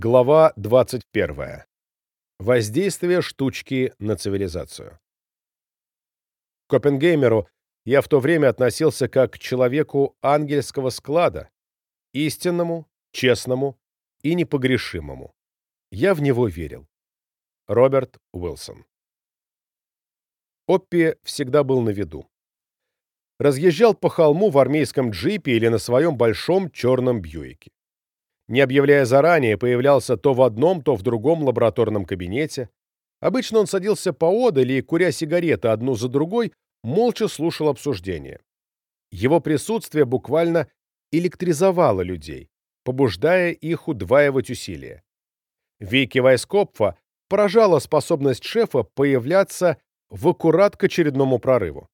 Глава 21. Воздействие штучки на цивилизацию. К Оппенгеймеру я в то время относился как к человеку ангельского склада, истинному, честному и непогрешимому. Я в него верил. Роберт Уилсон. Оппи всегда был на виду. Разъезжал по холму в армейском джипе или на своем большом черном Бьюике не объявляя заранее, появлялся то в одном, то в другом лабораторном кабинете. Обычно он садился поодаль и, куря сигареты одну за другой, молча слушал обсуждение. Его присутствие буквально электризовало людей, побуждая их удваивать усилия. Вики Вайскопфа поражала способность шефа появляться в аккурат к очередному прорыву.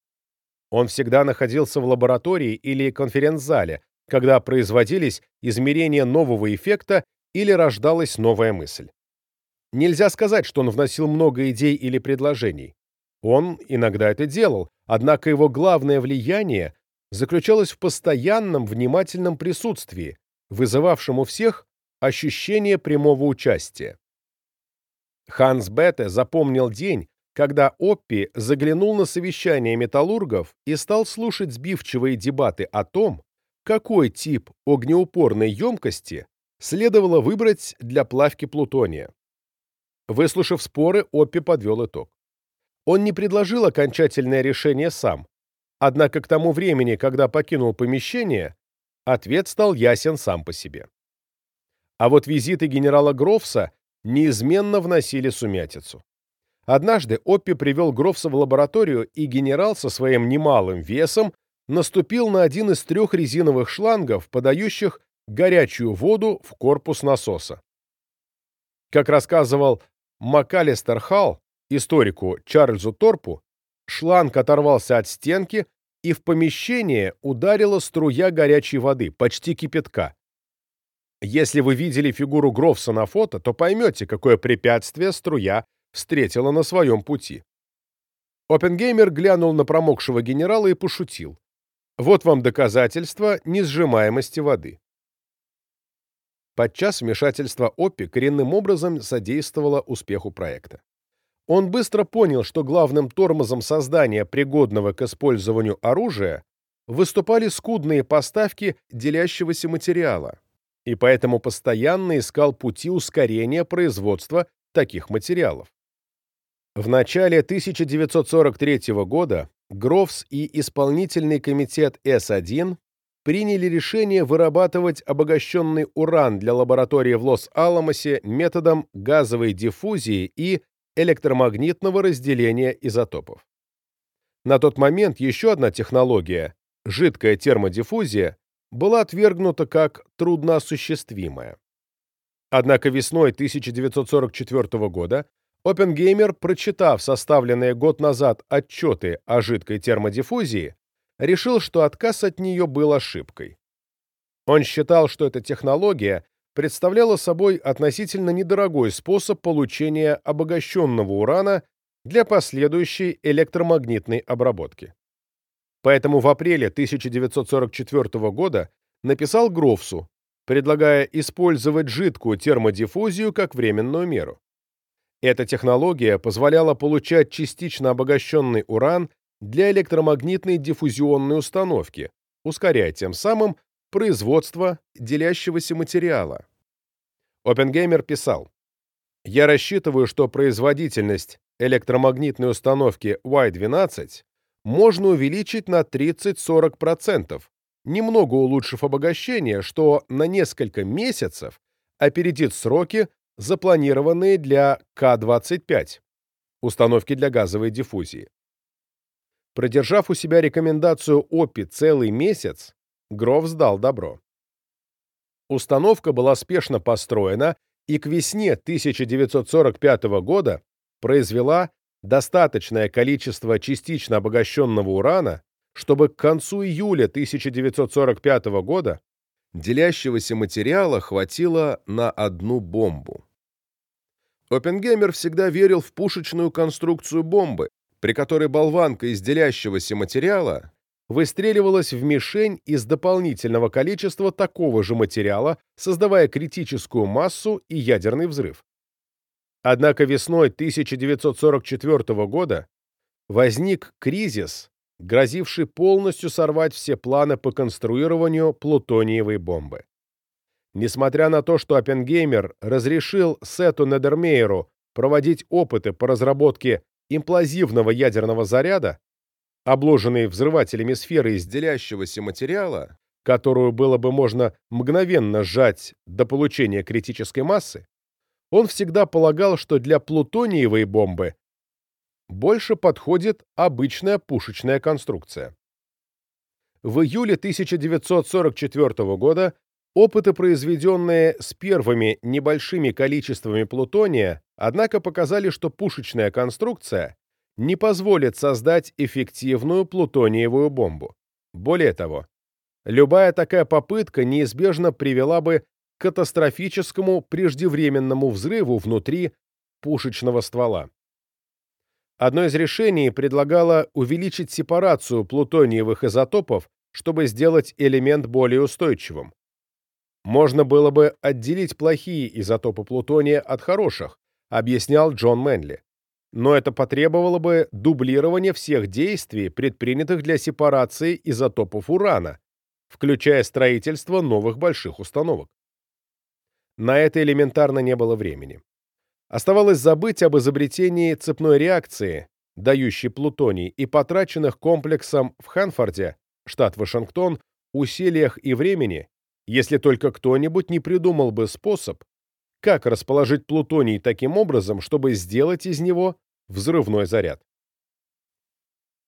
Он всегда находился в лаборатории или конференц-зале, когда производились измерения нового эффекта или рождалась новая мысль. Нельзя сказать, что он вносил много идей или предложений. Он иногда это делал, однако его главное влияние заключалось в постоянном внимательном присутствии, вызывавшем у всех ощущение прямого участия. Ханс Бетте запомнил день, когда Оппи заглянул на совещание металлургов и стал слушать сбивчивые дебаты о том, какой тип огнеупорной емкости следовало выбрать для плавки плутония. Выслушав споры, Оппи подвел итог. Он не предложил окончательное решение сам, однако к тому времени, когда покинул помещение, ответ стал ясен сам по себе. А вот визиты генерала Грофса неизменно вносили сумятицу. Однажды Оппи привел Грофса в лабораторию, и генерал со своим немалым весом наступил на один из трех резиновых шлангов, подающих горячую воду в корпус насоса. Как рассказывал МакАлистер Халл, историку Чарльзу Торпу, шланг оторвался от стенки, и в помещение ударила струя горячей воды, почти кипятка. Если вы видели фигуру Грофса на фото, то поймете, какое препятствие струя встретила на своем пути. Оппенгеймер глянул на промокшего генерала и пошутил. Вот вам доказательство несжимаемости воды. Подчас вмешательство ОПИ коренным образом содействовало успеху проекта. Он быстро понял, что главным тормозом создания пригодного к использованию оружия выступали скудные поставки делящегося материала, и поэтому постоянно искал пути ускорения производства таких материалов. В начале 1943 года Грофс и исполнительный комитет С-1 приняли решение вырабатывать обогащенный уран для лаборатории в Лос-Аламосе методом газовой диффузии и электромагнитного разделения изотопов. На тот момент еще одна технология – жидкая термодиффузия – была отвергнута как трудноосуществимая. Однако весной 1944 года Оппенгеймер, прочитав составленные год назад отчеты о жидкой термодиффузии, решил, что отказ от нее был ошибкой. Он считал, что эта технология представляла собой относительно недорогой способ получения обогащенного урана для последующей электромагнитной обработки. Поэтому в апреле 1944 года написал Грофсу, предлагая использовать жидкую термодиффузию как временную меру. Эта технология позволяла получать частично обогащенный уран для электромагнитной диффузионной установки, ускоряя тем самым производство делящегося материала. Оппенгеймер писал, «Я рассчитываю, что производительность электромагнитной установки Y12 можно увеличить на 30-40%, немного улучшив обогащение, что на несколько месяцев опередит сроки, запланированные для К-25, установки для газовой диффузии. Продержав у себя рекомендацию ОПИ целый месяц, Гров сдал добро. Установка была спешно построена и к весне 1945 года произвела достаточное количество частично обогащенного урана, чтобы к концу июля 1945 года делящегося материала хватило на одну бомбу. Оппенгеймер всегда верил в пушечную конструкцию бомбы, при которой болванка из делящегося материала выстреливалась в мишень из дополнительного количества такого же материала, создавая критическую массу и ядерный взрыв. Однако весной 1944 года возник кризис, грозивший полностью сорвать все планы по конструированию плутониевой бомбы. Несмотря на то, что Оппенгеймер разрешил Сету Недермейеру проводить опыты по разработке имплозивного ядерного заряда, обложенные взрывателями сферы из делящегося материала, которую было бы можно мгновенно сжать до получения критической массы, он всегда полагал, что для плутониевой бомбы больше подходит обычная пушечная конструкция. В июле 1944 года Опыты, произведенные с первыми небольшими количествами плутония, однако показали, что пушечная конструкция не позволит создать эффективную плутониевую бомбу. Более того, любая такая попытка неизбежно привела бы к катастрофическому преждевременному взрыву внутри пушечного ствола. Одно из решений предлагало увеличить сепарацию плутониевых изотопов, чтобы сделать элемент более устойчивым. Можно было бы отделить плохие изотопы плутония от хороших, объяснял Джон Мэнли. Но это потребовало бы дублирования всех действий, предпринятых для сепарации изотопов урана, включая строительство новых больших установок. На это элементарно не было времени. Оставалось забыть об изобретении цепной реакции, дающей плутоний, и потраченных комплексом в Ханфорде, штат Вашингтон, усилиях и времени, если только кто-нибудь не придумал бы способ, как расположить плутоний таким образом, чтобы сделать из него взрывной заряд.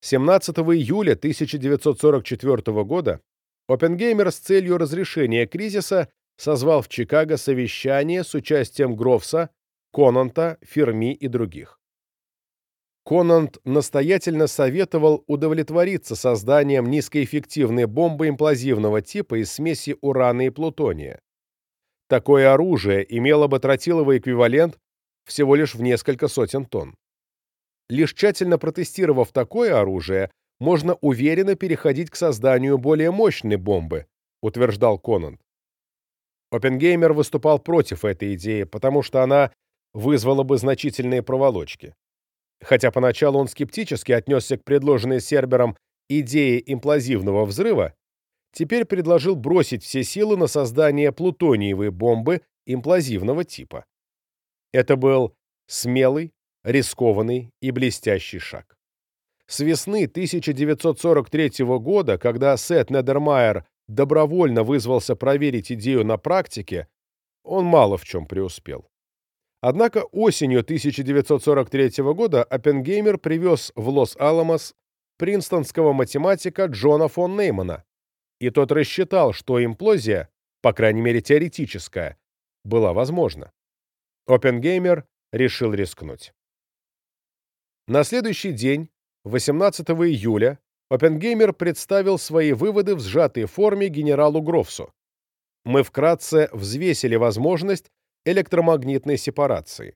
17 июля 1944 года Оппенгеймер с целью разрешения кризиса созвал в Чикаго совещание с участием Грофса, Конанта, Ферми и других. Конант настоятельно советовал удовлетвориться созданием низкоэффективной бомбы имплозивного типа из смеси урана и плутония. Такое оружие имело бы тротиловый эквивалент всего лишь в несколько сотен тонн. Лишь тщательно протестировав такое оружие, можно уверенно переходить к созданию более мощной бомбы, утверждал Конант. Оппенгеймер выступал против этой идеи, потому что она вызвала бы значительные проволочки. Хотя поначалу он скептически отнесся к предложенной Сербером идее имплозивного взрыва, теперь предложил бросить все силы на создание плутониевой бомбы имплозивного типа. Это был смелый, рискованный и блестящий шаг. С весны 1943 года, когда Сет Неддермейер добровольно вызвался проверить идею на практике, он мало в чем преуспел. Однако осенью 1943 года Оппенгеймер привез в Лос-Аламос принстонского математика Джона фон Неймана, и тот рассчитал, что имплозия, по крайней мере теоретическая, была возможна. Оппенгеймер решил рискнуть. На следующий день, 18 июля, Оппенгеймер представил свои выводы в сжатой форме генералу Грофсу. Мы вкратце взвесили возможность электромагнитной сепарации.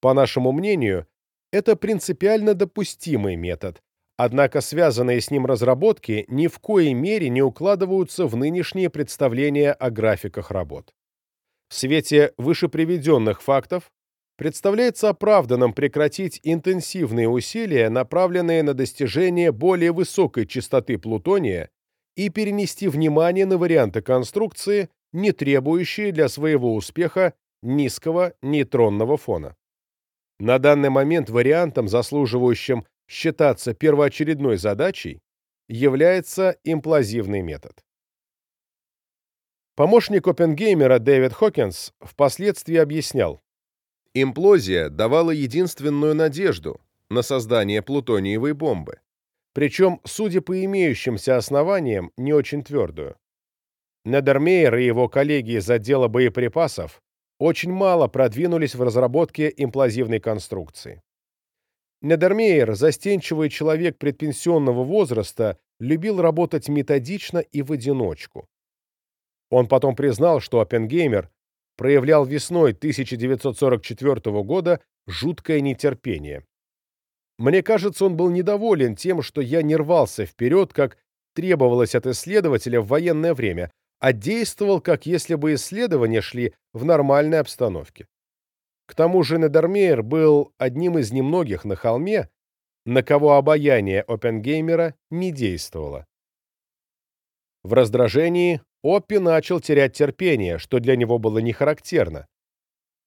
По нашему мнению, это принципиально допустимый метод, однако связанные с ним разработки ни в коей мере не укладываются в нынешние представления о графиках работ. В свете вышеприведенных фактов представляется оправданным прекратить интенсивные усилия, направленные на достижение более высокой частоты плутония, и перенести внимание на варианты конструкции, не требующие для своего успеха низкого нейтронного фона. На данный момент вариантом, заслуживающим считаться первоочередной задачей, является имплозивный метод. Помощник Оппенгеймера Дэвид Хокинс впоследствии объяснял, имплозия давала единственную надежду на создание плутониевой бомбы, причем, судя по имеющимся основаниям, не очень твердую. Недермейер и его коллеги из отдела боеприпасов очень мало продвинулись в разработке имплозивной конструкции. Недермейер, застенчивый человек предпенсионного возраста, любил работать методично и в одиночку. Он потом признал, что Оппенгеймер проявлял весной 1944 года жуткое нетерпение. Мне кажется, он был недоволен тем, что я не рвался вперед, как требовалось от исследователя в военное время, а действовал, как если бы исследования шли в нормальной обстановке. К тому же Недермейер был одним из немногих на холме, на кого обаяние Оппенгеймера не действовало. В раздражении Оппи начал терять терпение, что для него было не характерно.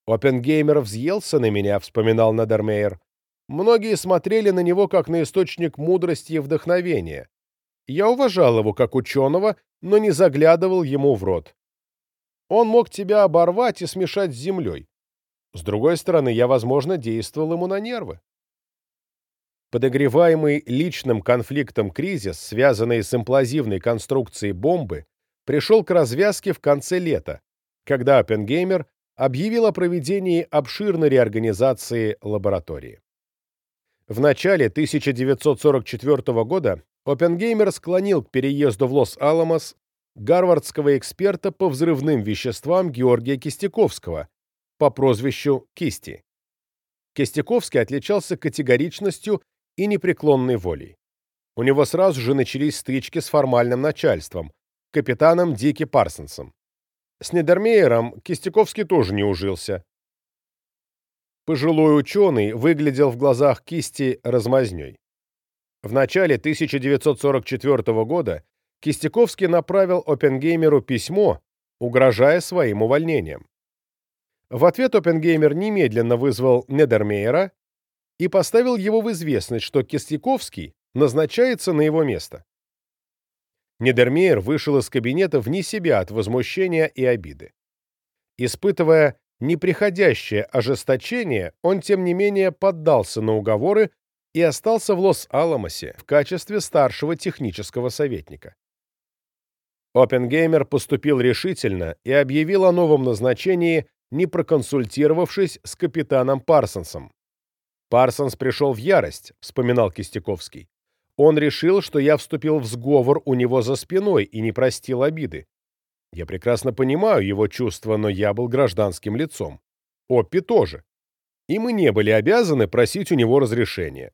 «Оппенгеймер взъелся на меня», — вспоминал Недермейер. «Многие смотрели на него как на источник мудрости и вдохновения. Я уважал его как ученого, но не заглядывал ему в рот. Он мог тебя оборвать и смешать с землей. С другой стороны, я, возможно, действовал ему на нервы. Подогреваемый личным конфликтом кризис, связанный с имплазивной конструкцией бомбы, пришел к развязке в конце лета, когда Оппенгеймер объявил о проведении обширной реорганизации лаборатории. В начале 1944 года Оппенгеймер склонил к переезду в Лос-Аламос гарвардского эксперта по взрывным веществам Георгия Кистяковского по прозвищу Кисти. Кистяковский отличался категоричностью и непреклонной волей. У него сразу же начались стычки с формальным начальством, капитаном Дики Парсонсом. С Недермейером Кистяковский тоже не ужился. Пожилой ученый выглядел в глазах Кисти размазней. В начале 1944 года Кистяковский направил Оппенгеймеру письмо, угрожая своим увольнением. В ответ Оппенгеймер немедленно вызвал Недермейера и поставил его в известность, что Кистяковский назначается на его место. Недермейер вышел из кабинета вне себя от возмущения и обиды. Испытывая неприходящее ожесточение, он, тем не менее, поддался на уговоры и остался в Лос-Аламосе в качестве старшего технического советника. Оппенгеймер поступил решительно и объявил о новом назначении, не проконсультировавшись с капитаном Парсонсом. «Парсонс пришел в ярость», — вспоминал Кистяковский. «Он решил, что я вступил в сговор у него за спиной и не простил обиды. Я прекрасно понимаю его чувства, но я был гражданским лицом. Оппи тоже. И мы не были обязаны просить у него разрешения.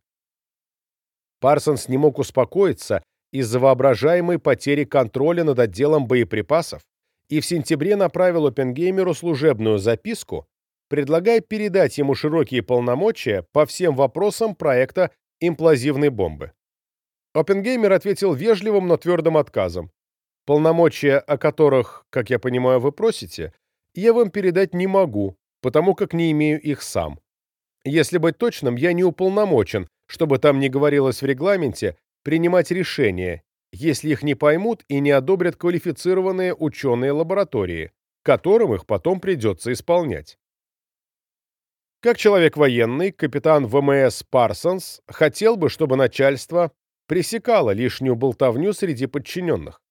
Парсонс не мог успокоиться из-за воображаемой потери контроля над отделом боеприпасов и в сентябре направил Оппенгеймеру служебную записку, предлагая передать ему широкие полномочия по всем вопросам проекта имплазивной бомбы. Оппенгеймер ответил вежливым, но твердым отказом. Полномочия, о которых, как я понимаю, вы просите, я вам передать не могу, потому как не имею их сам. Если быть точным, я не уполномочен чтобы там не говорилось в регламенте, принимать решения, если их не поймут и не одобрят квалифицированные ученые лаборатории, которым их потом придется исполнять. Как человек военный, капитан ВМС Парсонс хотел бы, чтобы начальство пресекало лишнюю болтовню среди подчиненных.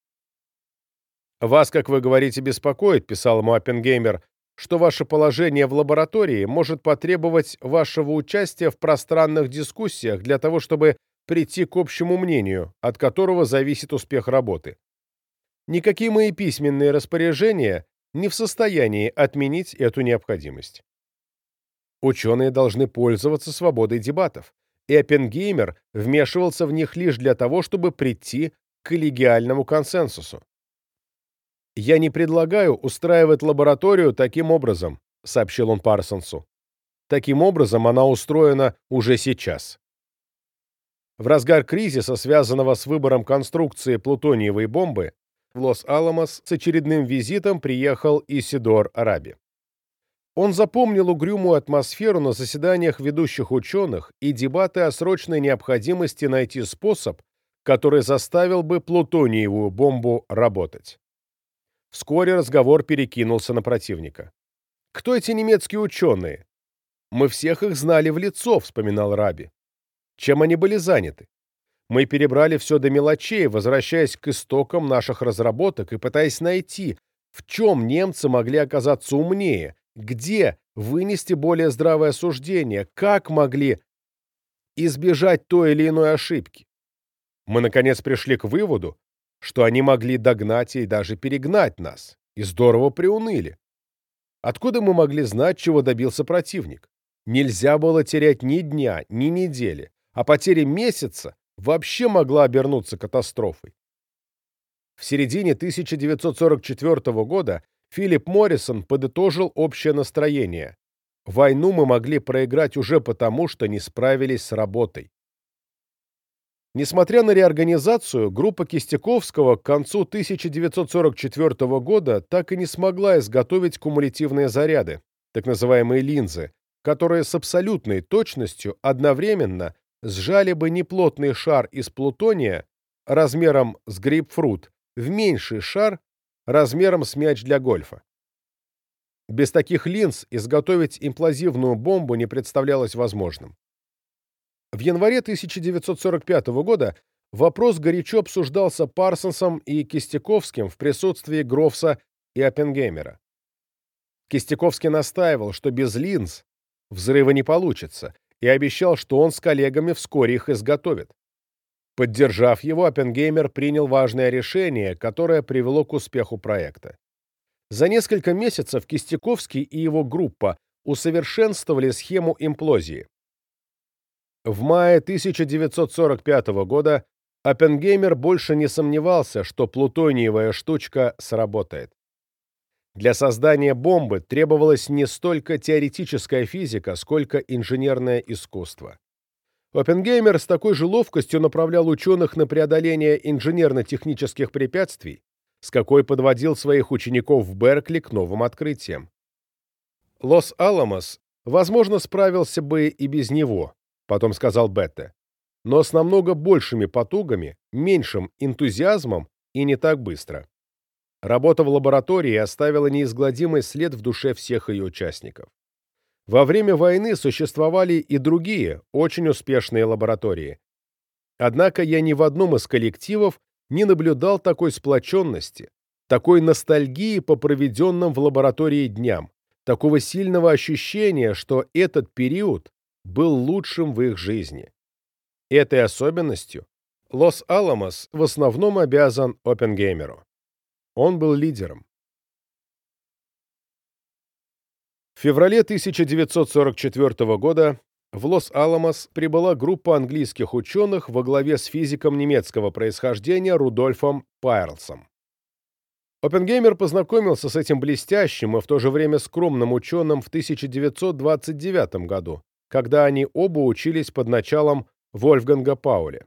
«Вас, как вы говорите, беспокоит», — писал ему Оппенгеймер, что ваше положение в лаборатории может потребовать вашего участия в пространных дискуссиях для того, чтобы прийти к общему мнению, от которого зависит успех работы. Никакие мои письменные распоряжения не в состоянии отменить эту необходимость. Ученые должны пользоваться свободой дебатов, и Оппенгеймер вмешивался в них лишь для того, чтобы прийти к коллегиальному консенсусу. «Я не предлагаю устраивать лабораторию таким образом», — сообщил он Парсонсу. «Таким образом она устроена уже сейчас». В разгар кризиса, связанного с выбором конструкции плутониевой бомбы, в Лос-Аламос с очередным визитом приехал Исидор Араби. Он запомнил угрюмую атмосферу на заседаниях ведущих ученых и дебаты о срочной необходимости найти способ, который заставил бы плутониевую бомбу работать. Вскоре разговор перекинулся на противника. «Кто эти немецкие ученые?» «Мы всех их знали в лицо», — вспоминал Раби. «Чем они были заняты? Мы перебрали все до мелочей, возвращаясь к истокам наших разработок и пытаясь найти, в чем немцы могли оказаться умнее, где вынести более здравое суждение, как могли избежать той или иной ошибки. Мы, наконец, пришли к выводу, что они могли догнать и даже перегнать нас, и здорово приуныли. Откуда мы могли знать, чего добился противник? Нельзя было терять ни дня, ни недели, а потеря месяца вообще могла обернуться катастрофой. В середине 1944 года Филипп Моррисон подытожил общее настроение. Войну мы могли проиграть уже потому, что не справились с работой. Несмотря на реорганизацию, группа Кистяковского к концу 1944 года так и не смогла изготовить кумулятивные заряды, так называемые линзы, которые с абсолютной точностью одновременно сжали бы неплотный шар из плутония размером с грейпфрут в меньший шар размером с мяч для гольфа. Без таких линз изготовить имплозивную бомбу не представлялось возможным. В январе 1945 года вопрос горячо обсуждался Парсонсом и Кистяковским в присутствии Грофса и Оппенгеймера. Кистяковский настаивал, что без линз взрыва не получится, и обещал, что он с коллегами вскоре их изготовит. Поддержав его, Оппенгеймер принял важное решение, которое привело к успеху проекта. За несколько месяцев Кистяковский и его группа усовершенствовали схему имплозии. В мае 1945 года Оппенгеймер больше не сомневался, что плутониевая штучка сработает. Для создания бомбы требовалась не столько теоретическая физика, сколько инженерное искусство. Оппенгеймер с такой же ловкостью направлял ученых на преодоление инженерно-технических препятствий, с какой подводил своих учеников в Беркли к новым открытиям. Лос-Аламос, возможно, справился бы и без него, потом сказал Бетте, но с намного большими потугами, меньшим энтузиазмом и не так быстро. Работа в лаборатории оставила неизгладимый след в душе всех ее участников. Во время войны существовали и другие, очень успешные лаборатории. Однако я ни в одном из коллективов не наблюдал такой сплоченности, такой ностальгии по проведенным в лаборатории дням, такого сильного ощущения, что этот период был лучшим в их жизни. Этой особенностью Лос-Аламос в основном обязан Оппенгеймеру. Он был лидером. В феврале 1944 года в Лос-Аламос прибыла группа английских ученых во главе с физиком немецкого происхождения Рудольфом Пайерлсом. Оппенгеймер познакомился с этим блестящим и в то же время скромным ученым в 1929 году, когда они оба учились под началом Вольфганга Пауля.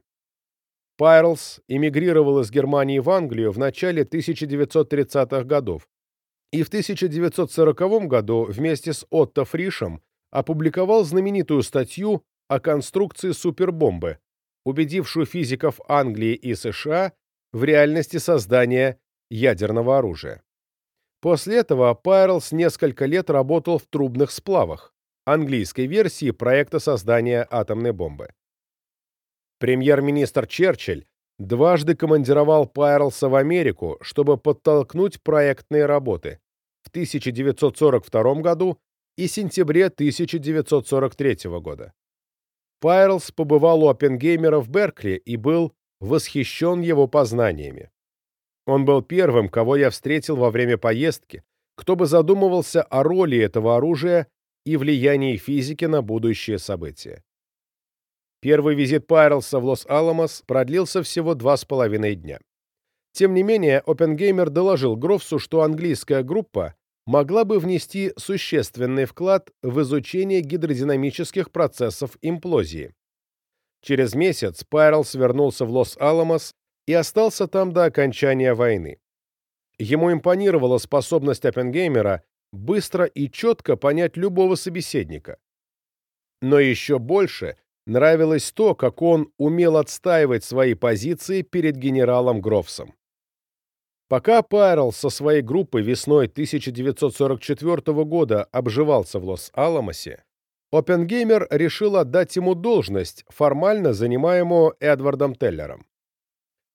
Пайерлс эмигрировал из Германии в Англию в начале 1930-х годов и в 1940 году вместе с Отто Фришем опубликовал знаменитую статью о конструкции супербомбы, убедившую физиков Англии и США в реальности создания ядерного оружия. После этого Пайрлс несколько лет работал в трубных сплавах, английской версии проекта создания атомной бомбы. Премьер-министр Черчилль дважды командировал Пайрлса в Америку, чтобы подтолкнуть проектные работы в 1942 году и сентябре 1943 года. Пайерлс побывал у Оппенгеймера в Беркли и был восхищен его познаниями. Он был первым, кого я встретил во время поездки, кто бы задумывался о роли этого оружия и влиянии физики на будущие события. Первый визит Пайерлса в Лос-Аламос продлился всего два с половиной дня. Тем не менее, Оппенгеймер доложил Гровсу, что английская группа могла бы внести существенный вклад в изучение гидродинамических процессов имплозии. Через месяц Пайерлс вернулся в Лос-Аламос и остался там до окончания войны. Ему импонировала способность Оппенгеймера быстро и четко понять любого собеседника. Но еще больше нравилось то, как он умел отстаивать свои позиции перед генералом Гровсом. Пока Пайрл со своей группой весной 1944 года обживался в Лос-Аламосе, Оппенгеймер решил отдать ему должность, формально занимаемую Эдвардом Теллером.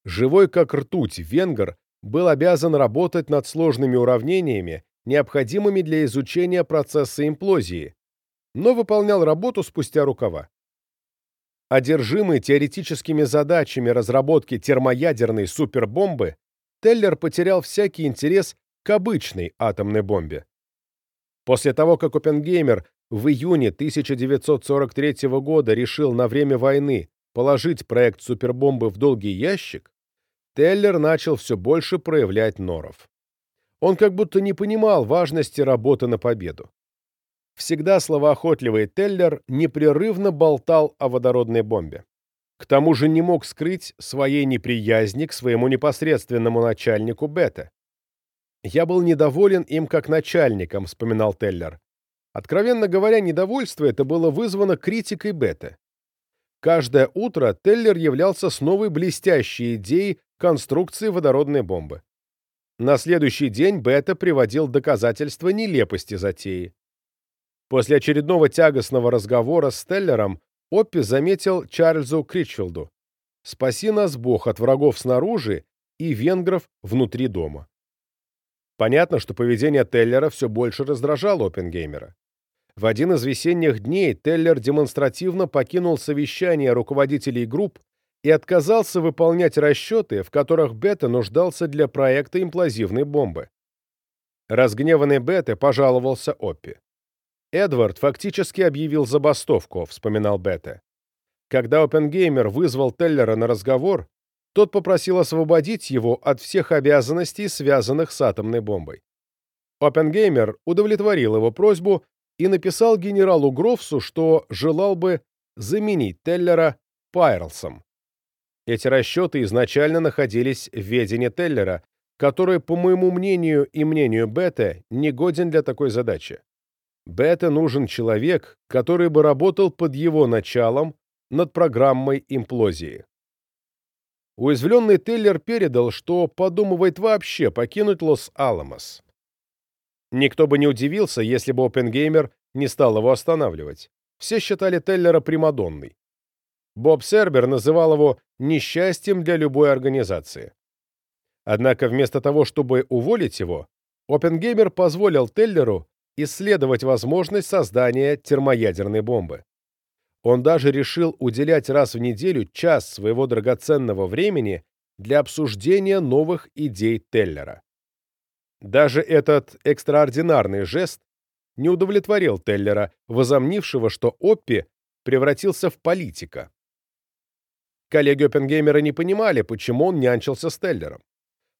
Живой как ртуть венгер был обязан работать над сложными уравнениями, необходимыми для изучения процесса имплозии, но выполнял работу спустя рукава. Одержимый теоретическими задачами разработки термоядерной супербомбы, Теллер потерял всякий интерес к обычной атомной бомбе. После того, как Оппенгеймер в июне 1943 года решил на время войны положить проект супербомбы в долгий ящик, Теллер начал все больше проявлять норов. Он как будто не понимал важности работы на победу. Всегда словоохотливый Теллер непрерывно болтал о водородной бомбе. К тому же не мог скрыть своей неприязни к своему непосредственному начальнику Бета. «Я был недоволен им как начальником», — вспоминал Теллер. Откровенно говоря, недовольство это было вызвано критикой Бета. Каждое утро Теллер являлся с новой блестящей идеей конструкции водородной бомбы. На следующий день Бета приводил доказательства нелепости затеи. После очередного тягостного разговора с Теллером Оппи заметил Чарльзу Кричфилду «Спаси нас Бог от врагов снаружи и венгров внутри дома». Понятно, что поведение Теллера все больше раздражало Оппенгеймера. В один из весенних дней Теллер демонстративно покинул совещание руководителей групп и отказался выполнять расчеты, в которых Бета нуждался для проекта имплозивной бомбы. Разгневанный Бета пожаловался Оппи. «Эдвард фактически объявил забастовку», — вспоминал Бета. Когда Оппенгеймер вызвал Теллера на разговор, тот попросил освободить его от всех обязанностей, связанных с атомной бомбой. Оппенгеймер удовлетворил его просьбу и написал генералу Грофсу, что желал бы заменить Теллера Пайрлсом. Эти расчеты изначально находились в ведении Теллера, который, по моему мнению и мнению Бете, не годен для такой задачи. Бете нужен человек, который бы работал под его началом над программой имплозии. Уязвленный Теллер передал, что подумывает вообще покинуть Лос-Аламос. Никто бы не удивился, если бы Оппенгеймер не стал его останавливать. Все считали Теллера примадонной. Боб Сербер называл его несчастьем для любой организации. Однако вместо того, чтобы уволить его, Опенгеймер позволил Теллеру исследовать возможность создания термоядерной бомбы. Он даже решил уделять раз в неделю час своего драгоценного времени для обсуждения новых идей Теллера. Даже этот экстраординарный жест не удовлетворил Теллера, возомнившего, что Оппи превратился в политика. Коллеги Оппенгеймера не понимали, почему он нянчился с Теллером.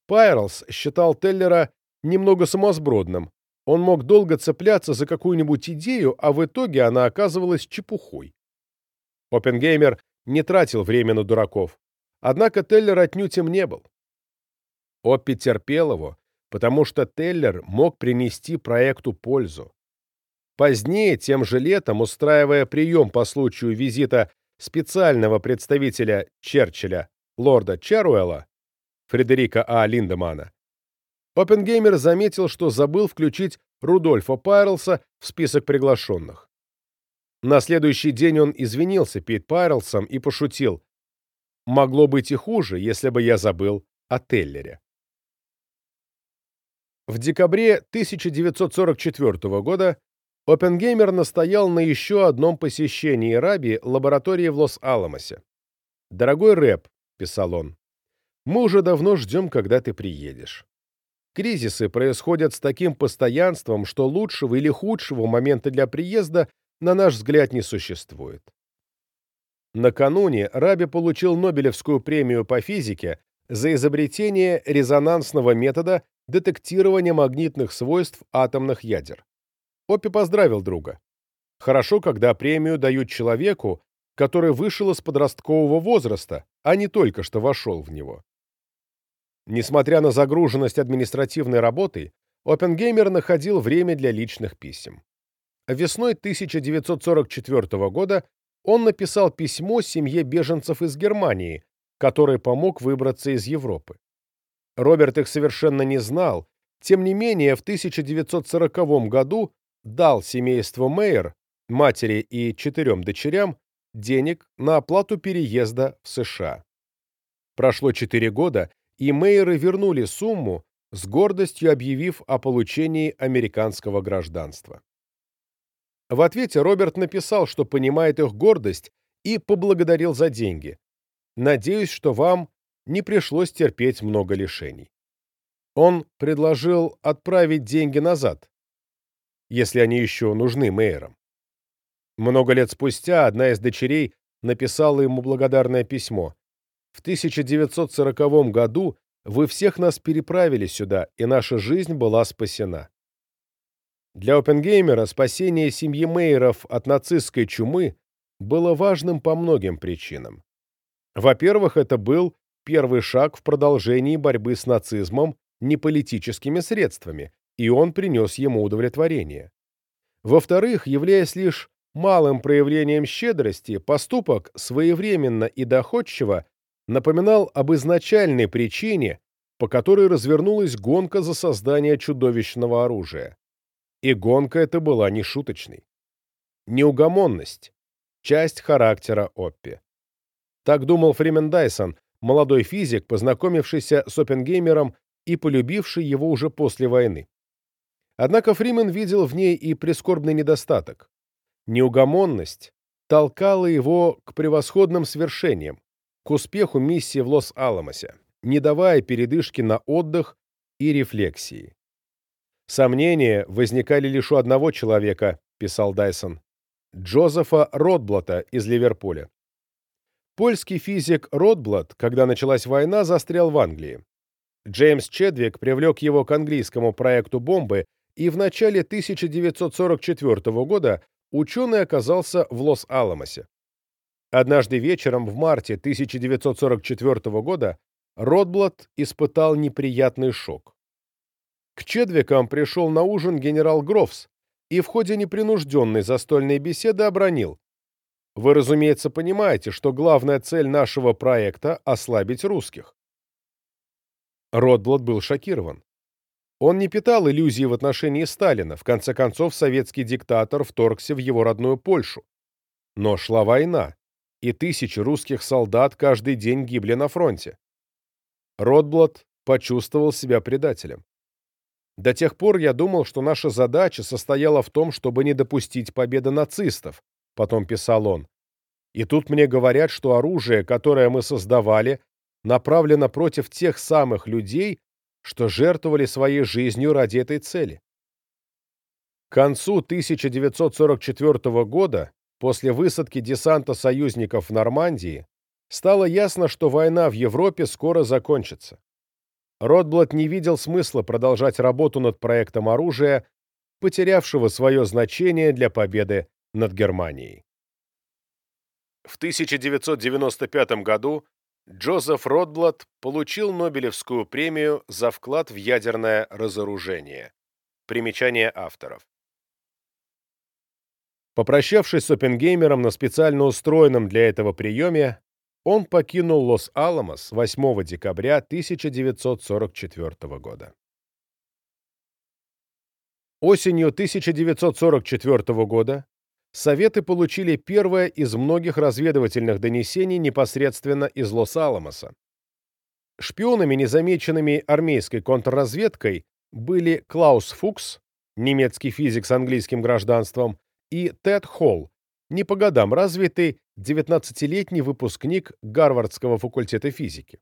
Пайрлс считал Теллера немного сумасбродным. Он мог долго цепляться за какую-нибудь идею, а в итоге она оказывалась чепухой. Оппенгеймер не тратил время на дураков. Однако Теллер отнюдь им не был. Оппи терпел его, потому что Теллер мог принести проекту пользу. Позднее, тем же летом, устраивая прием по случаю визита специального представителя Черчилля, лорда Чаруэлла, Фредерика А. Линдемана, Оппенгеймер заметил, что забыл включить Рудольфа Пайрлса в список приглашенных. На следующий день он извинился перед Пайрлсом и пошутил. «Могло быть и хуже, если бы я забыл о Теллере». В декабре 1944 года Оппенгеймер настоял на еще одном посещении Раби лаборатории в Лос-Аламосе. «Дорогой Рэп», — писал он, — «мы уже давно ждем, когда ты приедешь. Кризисы происходят с таким постоянством, что лучшего или худшего момента для приезда, на наш взгляд, не существует». Накануне Раби получил Нобелевскую премию по физике за изобретение резонансного метода детектирования магнитных свойств атомных ядер. Оппи поздравил друга. Хорошо, когда премию дают человеку, который вышел из подросткового возраста, а не только что вошел в него. Несмотря на загруженность административной работой, Оппенгеймер находил время для личных писем. Весной 1944 года он написал письмо семье беженцев из Германии, который помог выбраться из Европы. Роберт их совершенно не знал, тем не менее в 1940 году дал семейству Мейер, матери и четырем дочерям, денег на оплату переезда в США. Прошло четыре года, и Мейеры вернули сумму, с гордостью объявив о получении американского гражданства. В ответе Роберт написал, что понимает их гордость и поблагодарил за деньги. «Надеюсь, что вам не пришлось терпеть много лишений». Он предложил отправить деньги назад, если они еще нужны мэрам. Много лет спустя одна из дочерей написала ему благодарное письмо. В 1940 году вы всех нас переправили сюда, и наша жизнь была спасена. Для Оппенгеймера спасение семьи Мейеров от нацистской чумы было важным по многим причинам. Во-первых, это был первый шаг в продолжении борьбы с нацизмом неполитическими средствами, и он принес ему удовлетворение. Во-вторых, являясь лишь малым проявлением щедрости, поступок своевременно и доходчиво напоминал об изначальной причине, по которой развернулась гонка за создание чудовищного оружия. И гонка эта была не шуточной. Неугомонность — часть характера Оппи. Так думал Фримен Дайсон, молодой физик, познакомившийся с Оппенгеймером и полюбивший его уже после войны. Однако Фримен видел в ней и прискорбный недостаток. Неугомонность толкала его к превосходным свершениям, к успеху миссии в Лос-Аламосе, не давая передышки на отдых и рефлексии. Сомнения возникали лишь у одного человека, писал Дайсон, Джозефа Ротблата из Ливерпуля. Польский физик Ротблат, когда началась война, застрял в Англии. Джеймс Чедвик привлек его к английскому проекту бомбы, и в начале 1944 года ученый оказался в Лос-Аламосе. Однажды вечером в марте 1944 года Ротблат испытал неприятный шок. К Чедвикам пришел на ужин генерал Гровс и в ходе непринужденной застольной беседы обронил «Вы, разумеется, понимаете, что главная цель нашего проекта — ослабить русских». Ротблат был шокирован. Он не питал иллюзий в отношении Сталина, в конце концов советский диктатор вторгся в его родную Польшу. Но шла война, и тысячи русских солдат каждый день гибли на фронте. Ротблот почувствовал себя предателем. До тех пор я думал, что наша задача состояла в том, чтобы не допустить победы нацистов, потом писал он. И тут мне говорят, что оружие, которое мы создавали, направлено против тех самых людей, что жертвовали своей жизнью ради этой цели. К концу 1944 года, после высадки десанта союзников в Нормандии, стало ясно, что война в Европе скоро закончится. Ротблат не видел смысла продолжать работу над проектом оружия, потерявшего свое значение для победы над Германией. В 1995 году Джозеф Ротблат получил Нобелевскую премию за вклад в ядерное разоружение. Примечание авторов. Попрощавшись с Оппенгеймером на специально устроенном для этого приеме, он покинул Лос-Аламос 8 декабря 1944 года. Осенью 1944 года Советы получили первое из многих разведывательных донесений непосредственно из Лос-Аламоса. Шпионами, незамеченными армейской контрразведкой, были Клаус Фукс, немецкий физик с английским гражданством, и Тед Холл, не по годам развитый 19-летний выпускник Гарвардского факультета физики.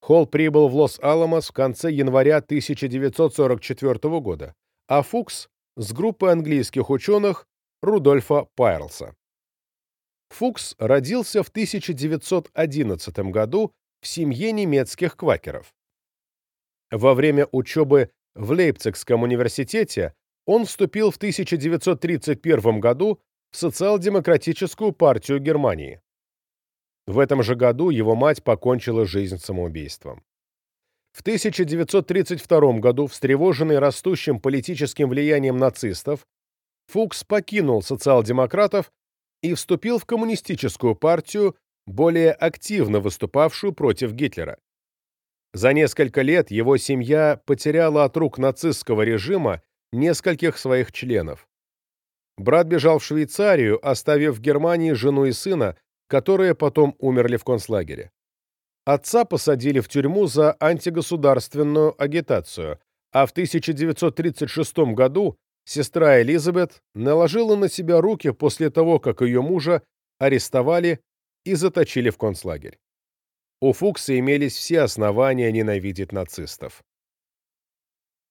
Холл прибыл в Лос-Аламос в конце января 1944 года, а Фукс с группой английских ученых Рудольфа Пайерлса. Фукс родился в 1911 году в семье немецких квакеров. Во время учебы в Лейпцигском университете он вступил в 1931 году в социал-демократическую партию Германии. В этом же году его мать покончила жизнь самоубийством. В 1932 году, встревоженный растущим политическим влиянием нацистов, Фукс покинул социал-демократов и вступил в коммунистическую партию, более активно выступавшую против Гитлера. За несколько лет его семья потеряла от рук нацистского режима нескольких своих членов. Брат бежал в Швейцарию, оставив в Германии жену и сына, которые потом умерли в концлагере. Отца посадили в тюрьму за антигосударственную агитацию, а в 1936 году сестра Элизабет наложила на себя руки после того, как ее мужа арестовали и заточили в концлагерь. У Фукса имелись все основания ненавидеть нацистов.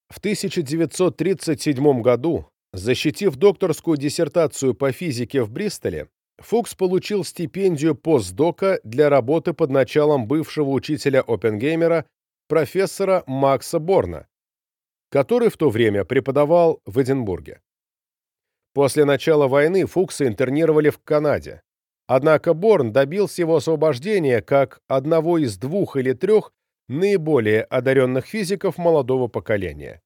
В 1937 году Защитив докторскую диссертацию по физике в Бристоле, Фукс получил стипендию постдока для работы под началом бывшего учителя Оппенгеймера профессора Макса Борна, который в то время преподавал в Эдинбурге. После начала войны Фукса интернировали в Канаде. Однако Борн добился его освобождения как одного из двух или трех наиболее одаренных физиков молодого поколения.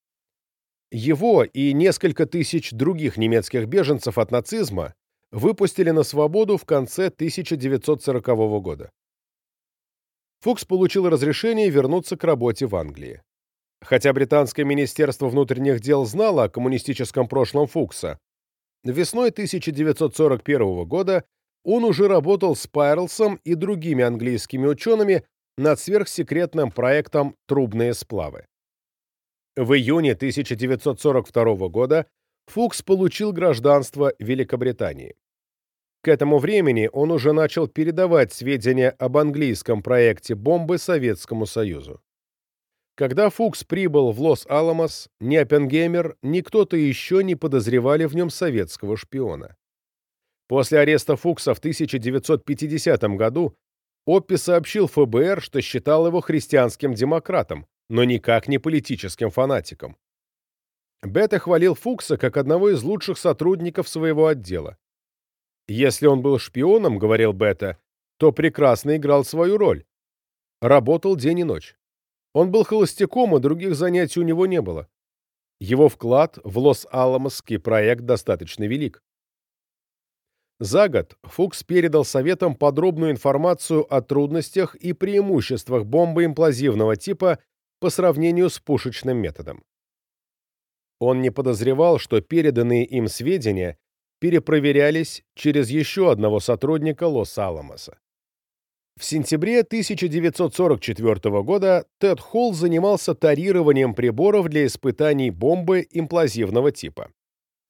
Его и несколько тысяч других немецких беженцев от нацизма выпустили на свободу в конце 1940 года. Фукс получил разрешение вернуться к работе в Англии. Хотя британское министерство внутренних дел знало о коммунистическом прошлом Фукса, весной 1941 года он уже работал с Пайрлсом и другими английскими учеными над сверхсекретным проектом «Трубные сплавы». В июне 1942 года Фукс получил гражданство Великобритании. К этому времени он уже начал передавать сведения об английском проекте бомбы Советскому Союзу. Когда Фукс прибыл в Лос-Аламос, ни Оппенгеймер, ни кто-то еще не подозревали в нем советского шпиона. После ареста Фукса в 1950 году Оппи сообщил ФБР, что считал его христианским демократом, но никак не политическим фанатиком. Бете хвалил Фукса как одного из лучших сотрудников своего отдела. Если он был шпионом, говорил Бета, то прекрасно играл свою роль. Работал день и ночь. Он был холостяком, и других занятий у него не было. Его вклад в Лос-Аламосский проект достаточно велик. За год Фукс передал Советам подробную информацию о трудностях и преимуществах бомбы имплазивного типа по сравнению с пушечным методом. Он не подозревал, что переданные им сведения перепроверялись через еще одного сотрудника Лос-Аламоса. В сентябре 1944 года Тед Холл занимался тарированием приборов для испытаний бомбы имплазивного типа.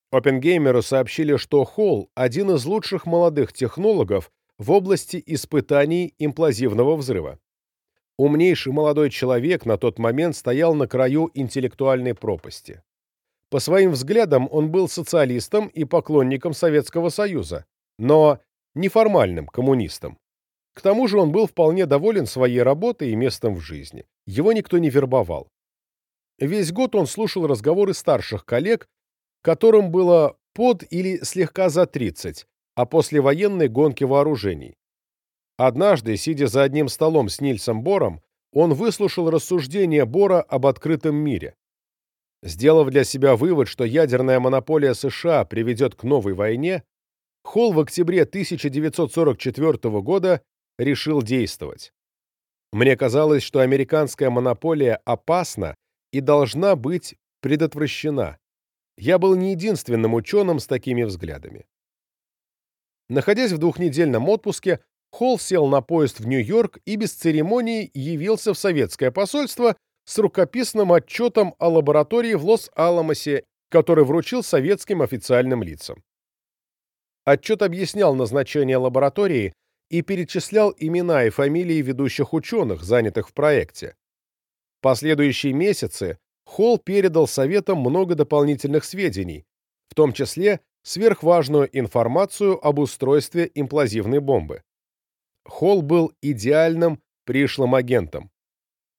Оппенгеймеру сообщили, что Холл – один из лучших молодых технологов в области испытаний имплазивного взрыва. Умнейший молодой человек на тот момент стоял на краю интеллектуальной пропасти. По своим взглядам он был социалистом и поклонником Советского Союза, но неформальным коммунистом. К тому же он был вполне доволен своей работой и местом в жизни. Его никто не вербовал. Весь год он слушал разговоры старших коллег которым было под или слегка за 30, а послевоенной гонки вооружений. Однажды, сидя за одним столом с Нильсом Бором, он выслушал рассуждения Бора об открытом мире. Сделав для себя вывод, что ядерная монополия США приведет к новой войне, Холл в октябре 1944 года решил действовать. Мне казалось, что американская монополия опасна и должна быть предотвращена. Я был не единственным ученым с такими взглядами. Находясь в двухнедельном отпуске, Холл сел на поезд в Нью-Йорк и без церемоний явился в советское посольство с рукописным отчетом о лаборатории в Лос-Аламосе, который вручил советским официальным лицам. Отчет объяснял назначение лаборатории и перечислял имена и фамилии ведущих ученых, занятых в проекте. Последующие месяцы Холл передал Советам много дополнительных сведений, в том числе сверхважную информацию об устройстве имплазивной бомбы. Холл был идеальным пришлым агентом.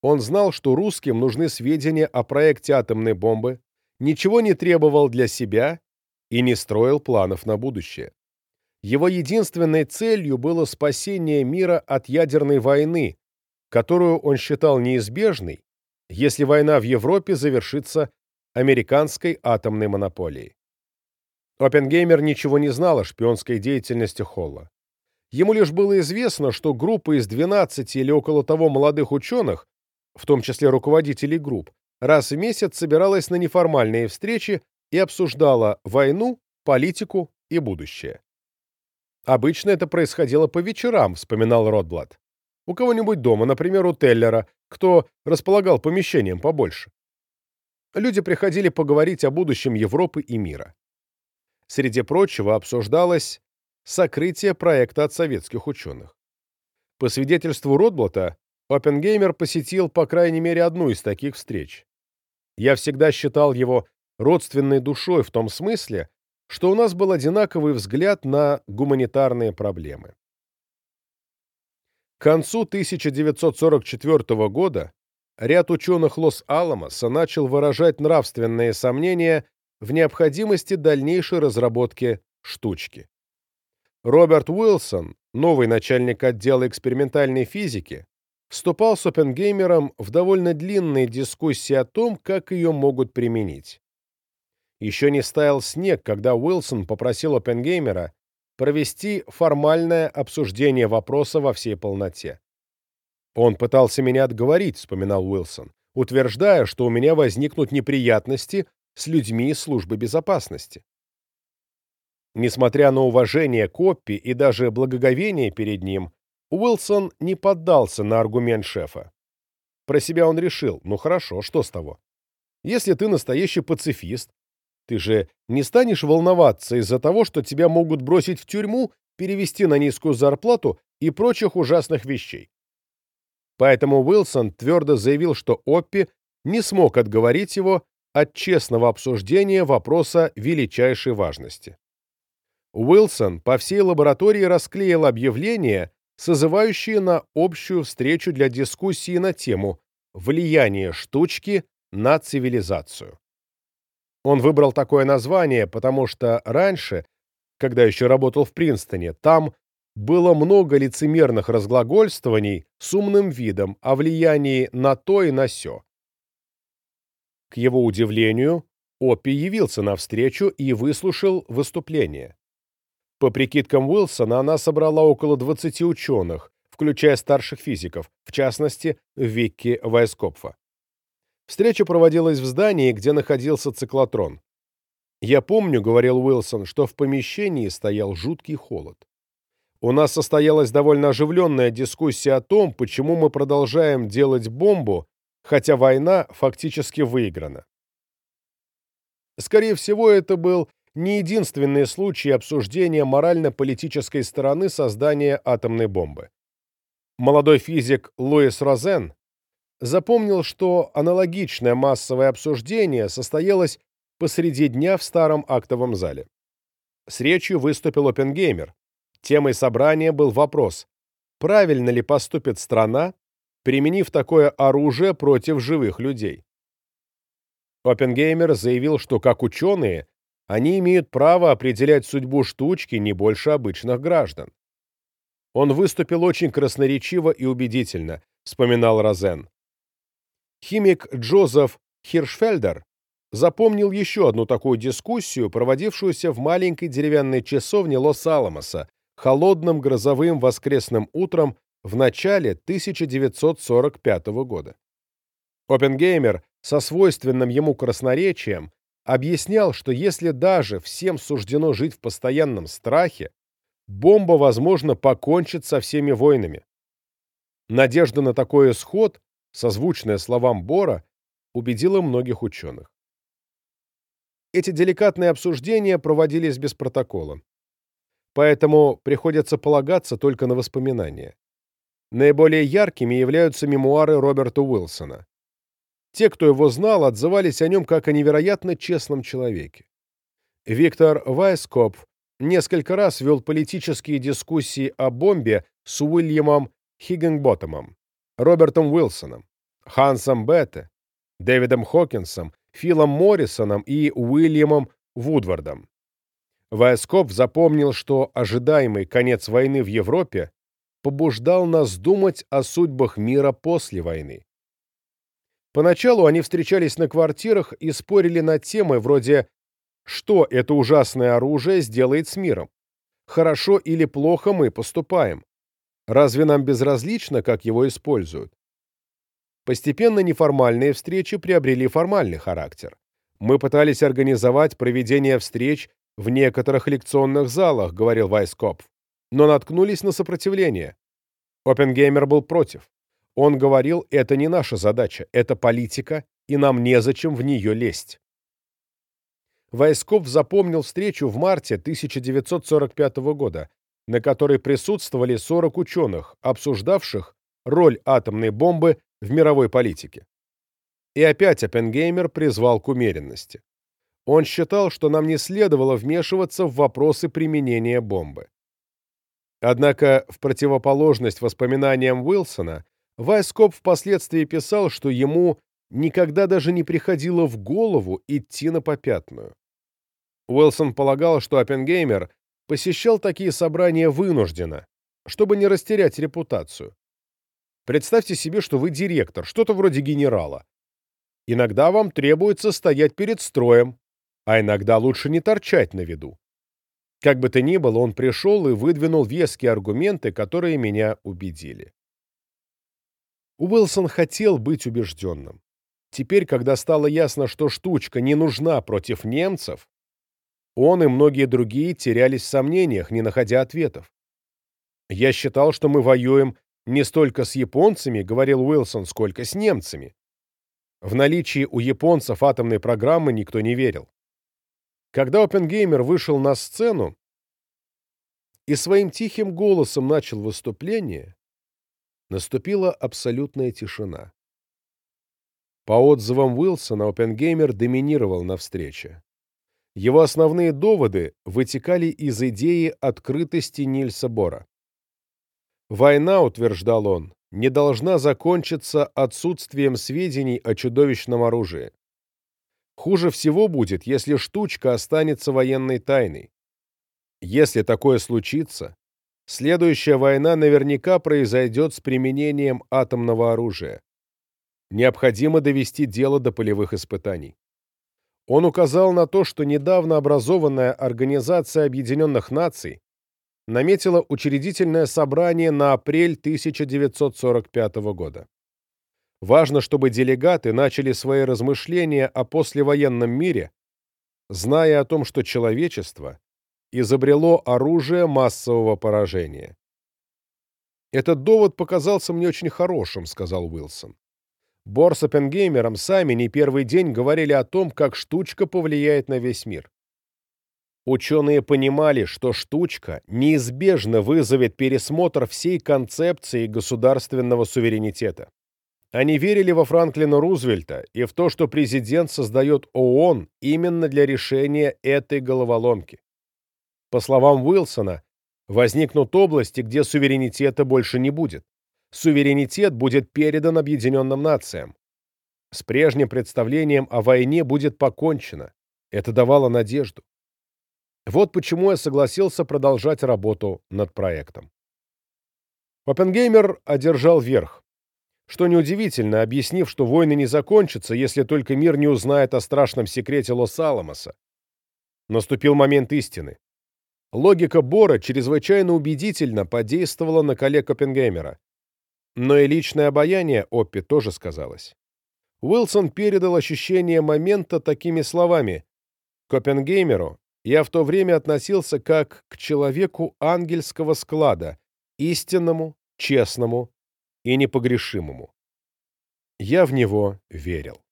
Он знал, что русским нужны сведения о проекте атомной бомбы, ничего не требовал для себя и не строил планов на будущее. Его единственной целью было спасение мира от ядерной войны, которую он считал неизбежной если война в Европе завершится американской атомной монополией. Оппенгеймер ничего не знал о шпионской деятельности Холла. Ему лишь было известно, что группа из 12 или около того молодых ученых, в том числе руководителей групп, раз в месяц собиралась на неформальные встречи и обсуждала войну, политику и будущее. Обычно это происходило по вечерам, вспоминал Ротблад. У кого-нибудь дома, например, у Теллера, кто располагал помещением побольше. Люди приходили поговорить о будущем Европы и мира. Среди прочего обсуждалось сокрытие проекта от советских ученых. По свидетельству Ротблата, Оппенгеймер посетил по крайней мере одну из таких встреч. Я всегда считал его родственной душой в том смысле, что у нас был одинаковый взгляд на гуманитарные проблемы. К концу 1944 года ряд ученых Лос-Аламоса начал выражать нравственные сомнения в необходимости дальнейшей разработки штучки. Роберт Уилсон, новый начальник отдела экспериментальной физики, вступал с Оппенгеймером в довольно длинные дискуссии о том, как ее могут применить. Еще не стаял снег, когда Уилсон попросил Оппенгеймера провести формальное обсуждение вопроса во всей полноте. «Он пытался меня отговорить», — вспоминал Уилсон, утверждая, что у меня возникнут неприятности с людьми из службы безопасности. Несмотря на уважение Коппи и даже благоговение перед ним, Уилсон не поддался на аргумент шефа. Про себя он решил, ну хорошо, что с того? Если ты настоящий пацифист, ты же не станешь волноваться из-за того, что тебя могут бросить в тюрьму, перевести на низкую зарплату и прочих ужасных вещей. Поэтому Уилсон твердо заявил, что Оппи не смог отговорить его от честного обсуждения вопроса величайшей важности. Уилсон по всей лаборатории расклеил объявления, созывающие на общую встречу для дискуссии на тему «Влияние штучки на цивилизацию». Он выбрал такое название, потому что раньше, когда еще работал в Принстоне, там было много лицемерных разглагольствований с умным видом о влиянии на то и на сё. К его удивлению, Оппи явился на встречу и выслушал выступление. По прикидкам Уилсона, она собрала около 20 ученых, включая старших физиков, в частности, Викки Вайскопфа. Встреча проводилась в здании, где находился циклотрон. «Я помню», — говорил Уилсон, — «что в помещении стоял жуткий холод. У нас состоялась довольно оживленная дискуссия о том, почему мы продолжаем делать бомбу, хотя война фактически выиграна. Скорее всего, это был не единственный случай обсуждения морально-политической стороны создания атомной бомбы. Молодой физик Луис Розен запомнил, что аналогичное массовое обсуждение состоялось посреди дня в старом актовом зале. С речью выступил Оппенгеймер, Темой собрания был вопрос, правильно ли поступит страна, применив такое оружие против живых людей. Оппенгеймер заявил, что как ученые они имеют право определять судьбу штучки не больше обычных граждан. Он выступил очень красноречиво и убедительно, вспоминал Розен. Химик Джозеф Хиршфельдер запомнил еще одну такую дискуссию, проводившуюся в маленькой деревянной часовне Лос-Аламоса, холодным грозовым воскресным утром в начале 1945 года. Оппенгеймер со свойственным ему красноречием объяснял, что если даже всем суждено жить в постоянном страхе, бомба, возможно, покончит со всеми войнами. Надежда на такой исход, созвучная словам Бора, убедила многих ученых. Эти деликатные обсуждения проводились без протокола поэтому приходится полагаться только на воспоминания. Наиболее яркими являются мемуары Роберта Уилсона. Те, кто его знал, отзывались о нем как о невероятно честном человеке. Виктор Вайскопф несколько раз вел политические дискуссии о бомбе с Уильямом Хиггенботтомом, Робертом Уилсоном, Хансом Бетте, Дэвидом Хокинсом, Филом Моррисоном и Уильямом Вудвардом. Вайскоп запомнил, что ожидаемый конец войны в Европе побуждал нас думать о судьбах мира после войны. Поначалу они встречались на квартирах и спорили на темы вроде «Что это ужасное оружие сделает с миром? Хорошо или плохо мы поступаем? Разве нам безразлично, как его используют?» Постепенно неформальные встречи приобрели формальный характер. Мы пытались организовать проведение встреч в некоторых лекционных залах, говорил Вайскопф, но наткнулись на сопротивление. Оппенгеймер был против. Он говорил, это не наша задача, это политика, и нам незачем в нее лезть. Вайскопф запомнил встречу в марте 1945 года, на которой присутствовали 40 ученых, обсуждавших роль атомной бомбы в мировой политике. И опять Оппенгеймер призвал к умеренности. Он считал, что нам не следовало вмешиваться в вопросы применения бомбы. Однако, в противоположность воспоминаниям Уилсона, Вайскоп впоследствии писал, что ему никогда даже не приходило в голову идти на попятную. Уилсон полагал, что Оппенгеймер посещал такие собрания вынужденно, чтобы не растерять репутацию. Представьте себе, что вы директор, что-то вроде генерала. Иногда вам требуется стоять перед строем, а иногда лучше не торчать на виду. Как бы то ни было, он пришел и выдвинул веские аргументы, которые меня убедили. Уилсон хотел быть убежденным. Теперь, когда стало ясно, что штучка не нужна против немцев, он и многие другие терялись в сомнениях, не находя ответов. «Я считал, что мы воюем не столько с японцами, — говорил Уилсон, — сколько с немцами. В наличии у японцев атомной программы никто не верил. Когда Оппенгеймер вышел на сцену и своим тихим голосом начал выступление, наступила абсолютная тишина. По отзывам Уилсона, Оппенгеймер доминировал на встрече. Его основные доводы вытекали из идеи открытости Нильса Бора. Война, утверждал он, не должна закончиться отсутствием сведений о чудовищном оружии. Хуже всего будет, если штучка останется военной тайной. Если такое случится, следующая война наверняка произойдет с применением атомного оружия. Необходимо довести дело до полевых испытаний. Он указал на то, что недавно образованная Организация Объединенных Наций наметила учредительное собрание на апрель 1945 года. Важно, чтобы делегаты начали свои размышления о послевоенном мире, зная о том, что человечество изобрело оружие массового поражения. «Этот довод показался мне очень хорошим», — сказал Уилсон. Бор с Оппенгеймером сами не первый день говорили о том, как штучка повлияет на весь мир. Ученые понимали, что штучка неизбежно вызовет пересмотр всей концепции государственного суверенитета. Они верили во Франклина Рузвельта и в то, что президент создает ООН именно для решения этой головоломки. По словам Уилсона, возникнут области, где суверенитета больше не будет. Суверенитет будет передан Объединенным Нациям. С прежним представлением о войне будет покончено. Это давало надежду. Вот почему я согласился продолжать работу над проектом. Оппенгеймер одержал верх. Что неудивительно, объяснив, что войны не закончатся, если только мир не узнает о страшном секрете Лос-Аламоса. Наступил момент истины. Логика Бора чрезвычайно убедительно подействовала на коллег Оппенгеймера. Но и личное обаяние Оппи тоже сказалось. Уилсон передал ощущение момента такими словами. К Оппенгеймеру я в то время относился как к человеку ангельского склада, истинному, честному, и непогрешимому. Я в него верил.